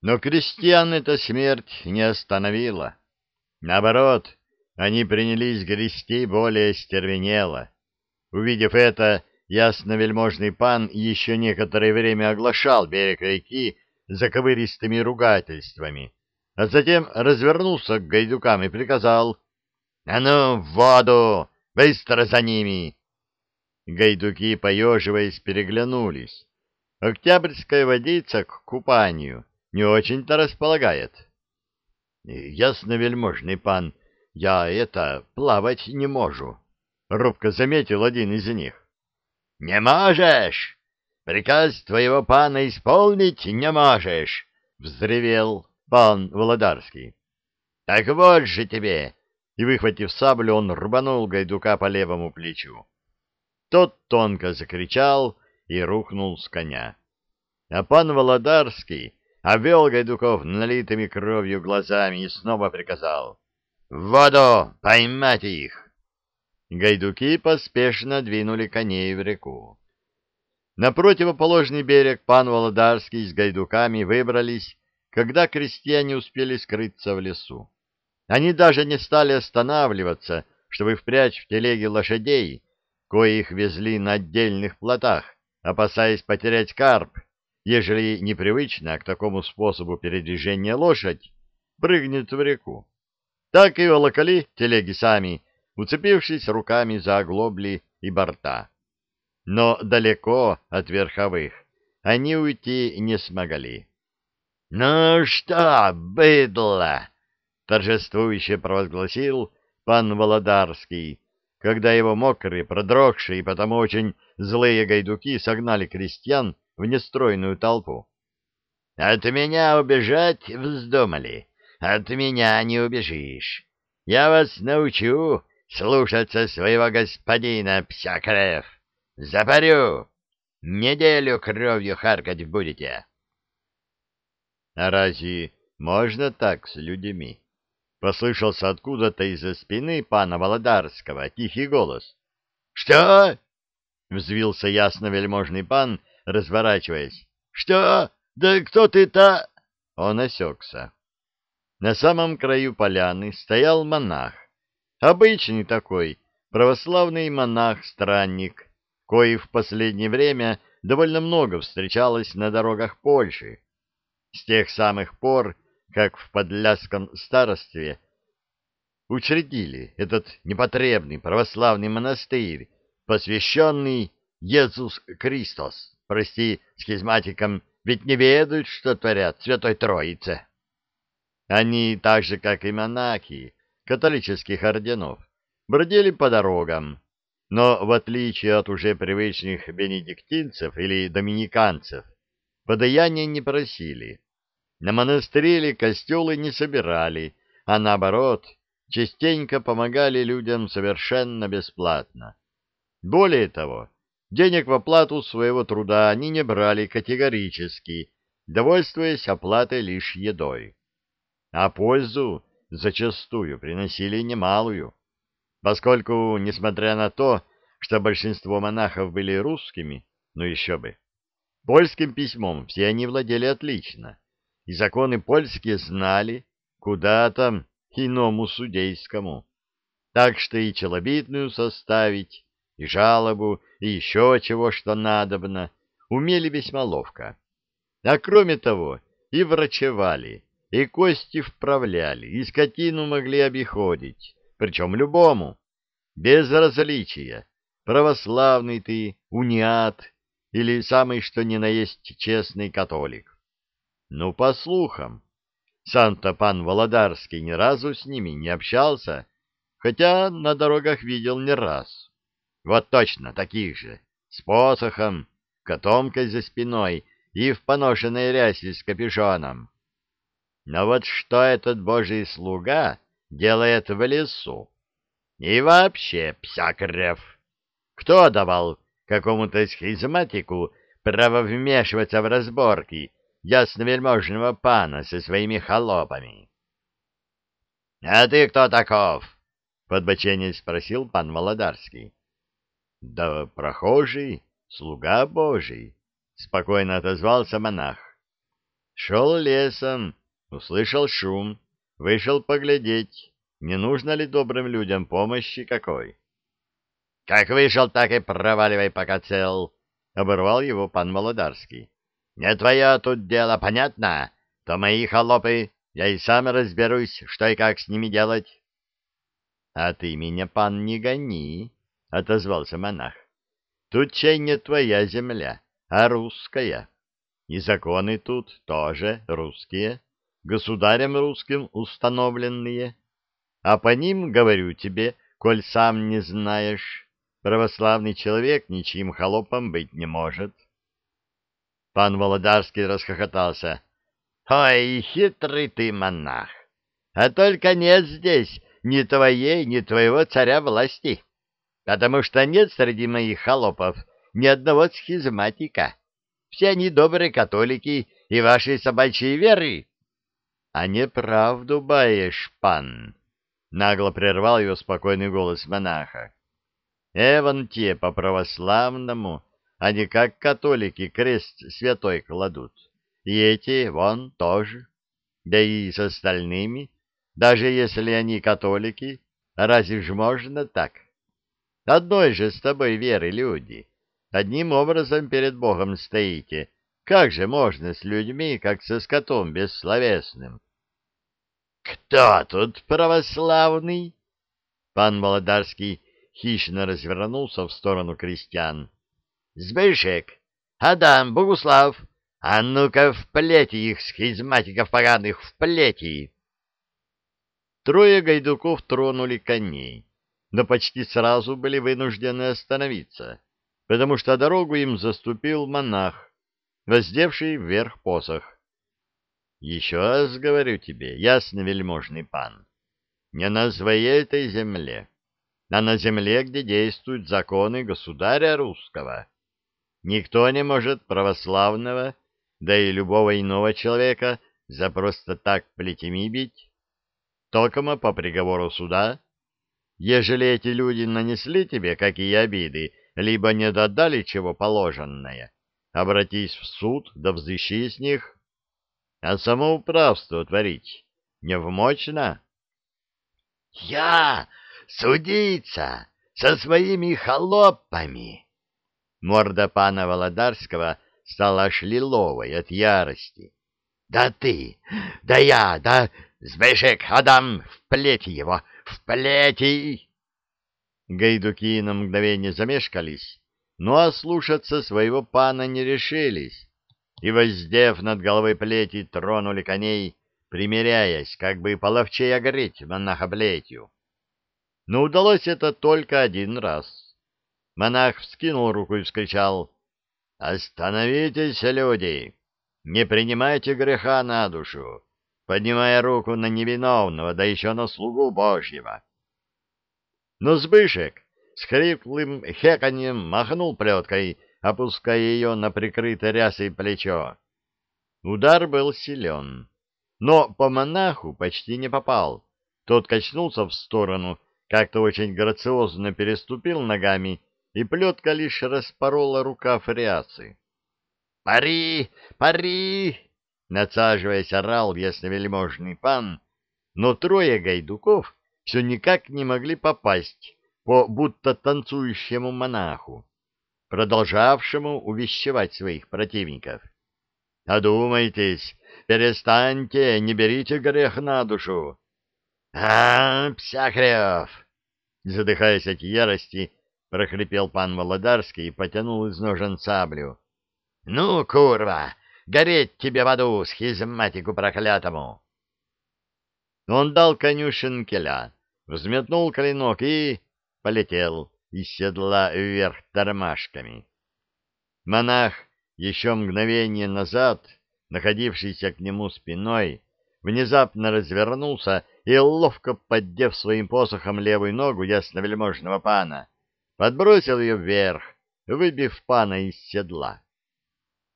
Но крестьян эта смерть не остановила. Наоборот, они принялись грести более стервенело. Увидев это, ясновельможный пан еще некоторое время оглашал берег реки заковыристыми ругательствами, а затем развернулся к гайдукам и приказал «А ну, в воду! Быстро за ними!» Гайдуки, поеживаясь, переглянулись. Октябрьская водица к купанию не очень-то располагает. — Ясно, вельможный пан, я это, плавать не могу, — робко заметил один из них. — Не можешь? Приказ твоего пана исполнить не можешь, — взревел пан Володарский. — Так вот же тебе! И, выхватив саблю, он рубанул гайдука по левому плечу. Тот тонко закричал и рухнул с коня. А пан Володарский обвел Гайдуков налитыми кровью глазами и снова приказал «В воду! Поймать их!» Гайдуки поспешно двинули коней в реку. На противоположный берег пан Володарский с гайдуками выбрались, когда крестьяне успели скрыться в лесу. Они даже не стали останавливаться, чтобы впрячь в телеги лошадей, коих везли на отдельных плотах, опасаясь потерять карп, ежели непривычная к такому способу передвижения лошадь прыгнет в реку. Так и волокали телеги сами, уцепившись руками за оглобли и борта. Но далеко от верховых они уйти не смогли. — Ну что, быдло! — торжествующе провозгласил пан Володарский, когда его мокрые, продрогшие и потому очень злые гайдуки согнали крестьян в нестройную толпу. — От меня убежать вздумали, от меня не убежишь. Я вас научу слушаться своего господина, Псякрев. Запарю! Неделю кровью харкать будете. — А разве можно так с людьми? Послышался откуда-то из-за спины пана Володарского тихий голос. — Что? — взвился ясно-вельможный пан, разворачиваясь. — Что? Да кто ты-то? Он осекся. На самом краю поляны стоял монах. Обычный такой, православный монах-странник, кой в последнее время довольно много встречалось на дорогах Польши. С тех самых пор, как в подляском старостве учредили этот непотребный православный монастырь, посвященный Иисус Христос, прости, схизматикам, ведь не ведают, что творят Святой Троице. Они, так же, как и монахи католических орденов, бродили по дорогам, но, в отличие от уже привычных бенедиктинцев или доминиканцев, подаяния не просили. На монастыри или костелы не собирали, а наоборот, частенько помогали людям совершенно бесплатно. Более того, денег в оплату своего труда они не брали категорически, довольствуясь оплатой лишь едой. А пользу зачастую приносили немалую, поскольку, несмотря на то, что большинство монахов были русскими, ну еще бы, польским письмом все они владели отлично и законы польские знали, куда там иному судейскому. Так что и челобитную составить, и жалобу, и еще чего, что надобно, умели весьма ловко. А кроме того, и врачевали, и кости вправляли, и скотину могли обиходить, причем любому, без различия, православный ты, униат или самый что ни на есть честный католик. Ну, по слухам, сам-то пан Володарский ни разу с ними не общался, хотя на дорогах видел не раз. Вот точно таких же, с посохом, котомкой за спиной и в поношенной рясе с капюшоном. Но вот что этот божий слуга делает в лесу? И вообще, Псакрев, кто давал какому-то схизматику право вмешиваться в разборки ясновельможного пана со своими холопами. — А ты кто таков? — подбоченец спросил пан Володарский. — Да прохожий, слуга божий, — спокойно отозвался монах. Шел лесом, услышал шум, вышел поглядеть, не нужно ли добрым людям помощи какой. — Как вышел, так и проваливай, пока цел, — оборвал его пан Молодарский. — Не твое тут дело, понятно? То мои холопы, я и сам разберусь, что и как с ними делать. — А ты меня, пан, не гони, — отозвался монах. — Тут чай не твоя земля, а русская. И законы тут тоже русские, государем русским установленные. А по ним, говорю тебе, коль сам не знаешь, православный человек ничьим холопом быть не может. Пан Володарский расхохотался. — Ой, хитрый ты монах! А только нет здесь ни твоей, ни твоего царя власти, потому что нет среди моих холопов ни одного схизматика. Все они добрые католики и вашей собачьей веры. — А неправду баешь, пан, — нагло прервал его спокойный голос монаха. — Эван те по-православному, а не как католики крест святой кладут. И эти, вон, тоже. Да и с остальными, даже если они католики, разве ж можно так? Одной же с тобой веры люди — Одним образом перед Богом стоите. Как же можно с людьми, как со скотом бессловесным? — Кто тут православный? Пан Володарский хищно развернулся в сторону крестьян. — Сбышек, Адам, Богуслав, а ну-ка вплети их, схизматиков поганых, вплети! Трое гайдуков тронули коней, но почти сразу были вынуждены остановиться потому что дорогу им заступил монах, воздевший вверх посох. Еще раз говорю тебе, ясно вельможный пан, не на своей этой земле, а на земле, где действуют законы государя русского. Никто не может православного, да и любого иного человека за просто так плетьми бить. Токомо по приговору суда. Ежели эти люди нанесли тебе какие обиды, либо не додали чего положенное, обратись в суд, да взыщи с них. А самоуправство творить не вмочно? — Я судиться со своими холопами! Морда пана Володарского стала аж лиловой от ярости. — Да ты, да я, да Збешек, Адам, вплети его, вплети! Гайдуки на мгновение замешкались, но ослушаться своего пана не решились, и, воздев над головой плети, тронули коней, примеряясь, как бы половчей огреть монаха плетью. Но удалось это только один раз. Монах вскинул руку и вскричал «Остановитесь, люди! Не принимайте греха на душу, поднимая руку на невиновного, да еще на слугу Божьего!» Но Сбышек с хриплым хеканьем махнул плеткой, опуская ее на прикрытое рясой плечо. Удар был силен, но по монаху почти не попал. Тот качнулся в сторону, как-то очень грациозно переступил ногами, и плетка лишь распорола рукав рясы. «Пари! Пари!» Насаживаясь, орал ясновельможный пан, но трое гайдуков все никак не могли попасть по будто танцующему монаху, продолжавшему увещевать своих противников. «Одумайтесь, перестаньте, не берите грех на душу!» «А, Псякрев!» Задыхаясь от ярости, прохрипел пан Володарский и потянул из ножен саблю. «Ну, курва, гореть тебе в аду, схизматику проклятому!» Он дал коню шинкеля, взметнул клинок и полетел из седла вверх тормашками. Монах, еще мгновение назад, находившийся к нему спиной, внезапно развернулся и, ловко поддев своим посохом левую ногу ясновельможного пана, подбросил ее вверх, выбив пана из седла.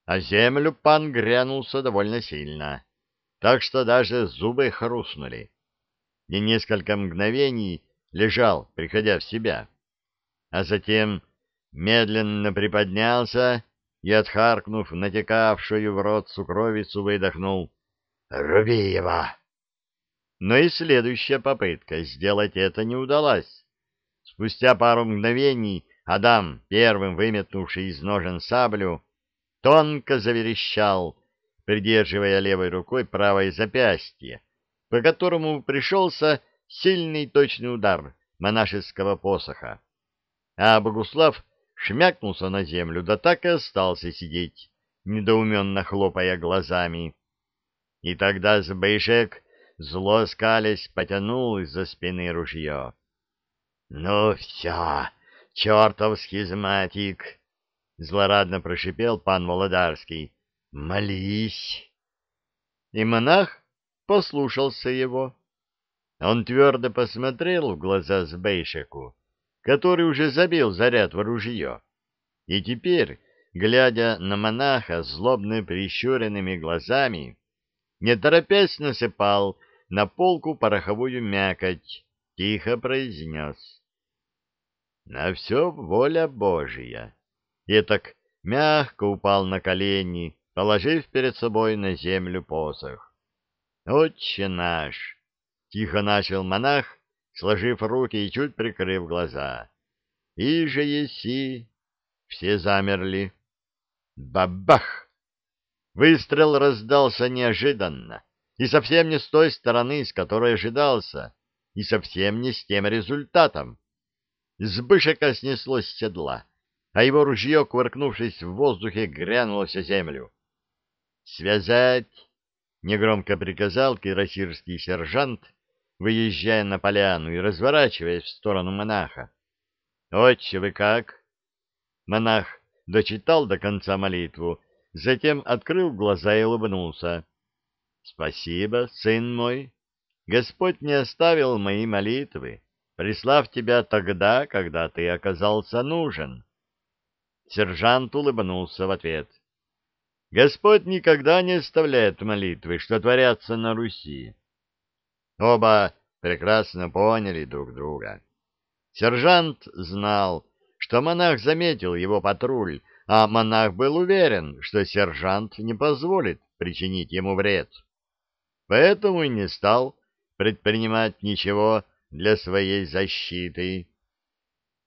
А землю пан грянулся довольно сильно, так что даже зубы хрустнули и несколько мгновений лежал, приходя в себя, а затем медленно приподнялся и, отхаркнув натекавшую в рот сукровицу, выдохнул «Руби его!». Но и следующая попытка сделать это не удалась. Спустя пару мгновений Адам, первым выметнувший из ножен саблю, тонко заверещал, придерживая левой рукой правое запястье, по которому пришелся сильный точный удар монашеского посоха. А Богуслав шмякнулся на землю, да так и остался сидеть, недоуменно хлопая глазами. И тогда Збышек, зло скалясь, потянул из-за спины ружье. — Ну все, чертов схизматик! — злорадно прошипел пан Володарский. — Молись! И монах послушался его. Он твердо посмотрел в глаза Збейшеку, который уже забил заряд в ружье, и теперь, глядя на монаха злобно прищуренными глазами, не торопясь насыпал на полку пороховую мякоть, тихо произнес. «На все воля Божия!» И так мягко упал на колени, положив перед собой на землю посох. «Отче наш!» — тихо начал монах, сложив руки и чуть прикрыв глаза. «И же еси!» Все замерли. Бабах! Выстрел раздался неожиданно, и совсем не с той стороны, с которой ожидался, и совсем не с тем результатом. Сбышека снеслось с седла, а его ружье, кувыркнувшись в воздухе, грянулось о землю. «Связать!» — негромко приказал кирасирский сержант, выезжая на поляну и разворачиваясь в сторону монаха. «Отче, вы как?» Монах дочитал до конца молитву, затем открыл глаза и улыбнулся. «Спасибо, сын мой. Господь не оставил мои молитвы, прислав тебя тогда, когда ты оказался нужен». Сержант улыбнулся в ответ. Господь никогда не оставляет молитвы, что творятся на Руси. Оба прекрасно поняли друг друга. Сержант знал, что монах заметил его патруль, а монах был уверен, что сержант не позволит причинить ему вред. Поэтому и не стал предпринимать ничего для своей защиты.